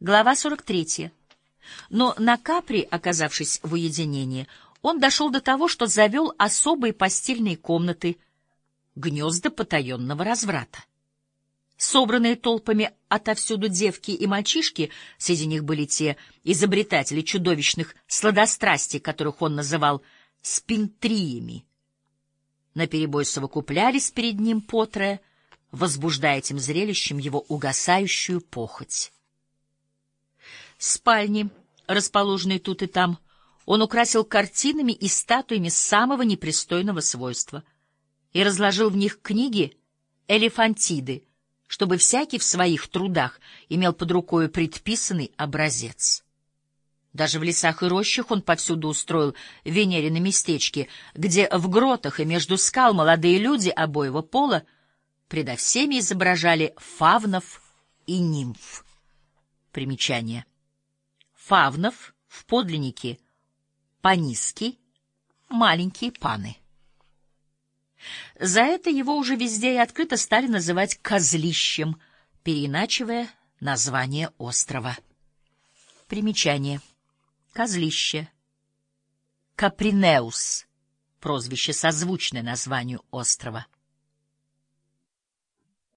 Глава 43. Но на Капри, оказавшись в уединении, он дошел до того, что завел особые постельные комнаты, гнезда потаенного разврата. Собранные толпами отовсюду девки и мальчишки, среди них были те изобретатели чудовищных сладострастий, которых он называл спинтриями, наперебой совокуплялись перед ним потрое, возбуждая этим зрелищем его угасающую похоть. Спальни, расположенные тут и там, он украсил картинами и статуями самого непристойного свойства и разложил в них книги элефантиды, чтобы всякий в своих трудах имел под рукой предписанный образец. Даже в лесах и рощах он повсюду устроил Венерины местечки, где в гротах и между скал молодые люди обоего пола предо всеми изображали фавнов и нимф. Примечание. Фавнов в подлиннике Паниски, маленькие паны. За это его уже везде и открыто стали называть «козлищем», переиначивая название острова. Примечание. Козлище. Капринеус. Прозвище, созвучное названию острова.